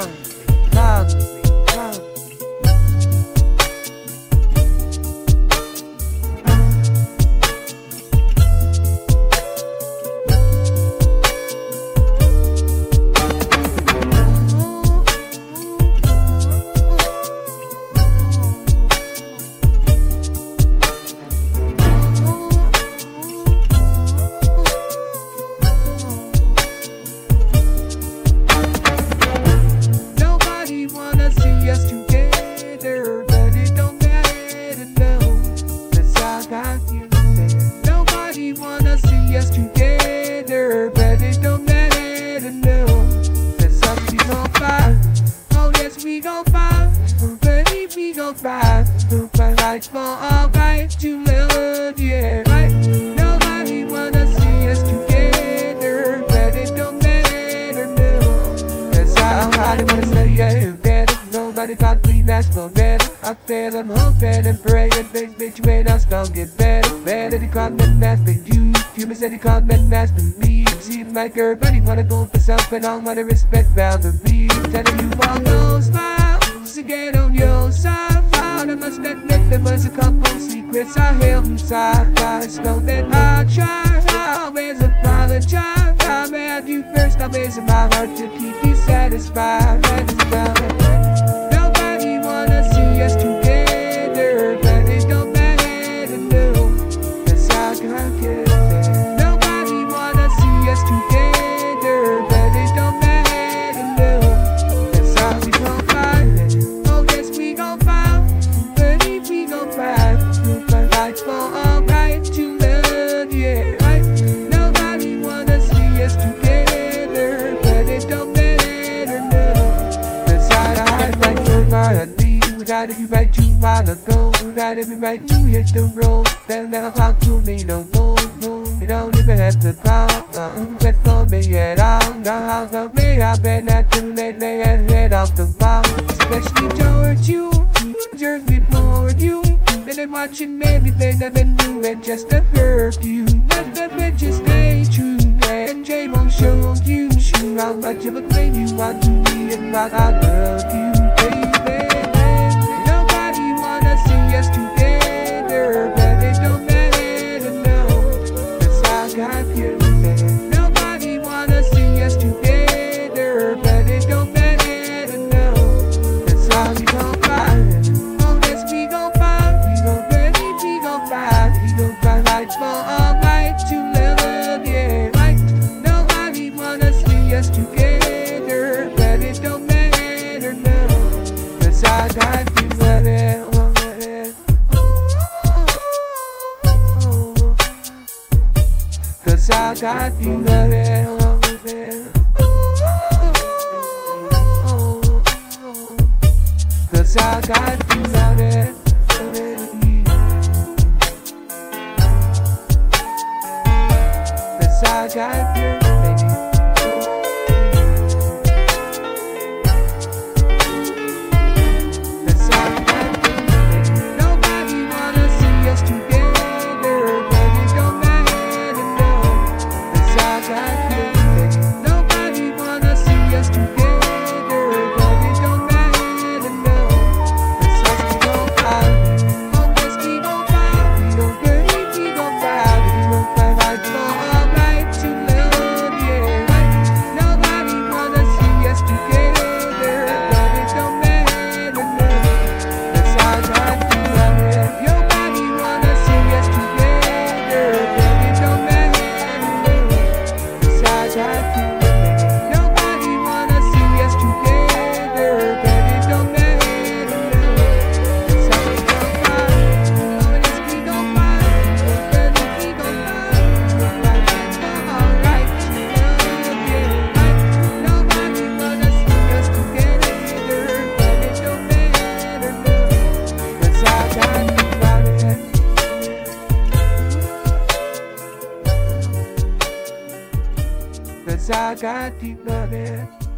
love, we fight. Oh, but fight for our right to love, yeah, right. Nobody wanna see us together, but it don't matter, no. Cause I'm hiding when I say yeah, better. Nobody got three match for better. I feel I'm hoping and praying things between us don't get better. Better the comment match for you. Human said the comment match for me. Seems like everybody wanna go for something. I wanna respect boundaries. Telling you all those smiles to get on your side. A held inside. Guys know that I try. I always apologize. Made you first. I'm raising my heart to keep you satisfied. And it's done. Gotta be right to while ago. We gotta be right to hit the road. Then never talk to me no more, no. You don't even have to call. Nothing good for me at all. No house of me. I've been at too late, and head off the ball. Especially towards you. Just before you. Been watching everything I've been doing just to hurt you. Let the bitches stay true. And J won't show you. Shoot how much of a claim you want to be and what I love you, right for all right to love, yeah, right. Nobody wanna see us together, but it don't matter, no. Cause I got you running, running. Cause I got you running. Cause I got Got I got you running.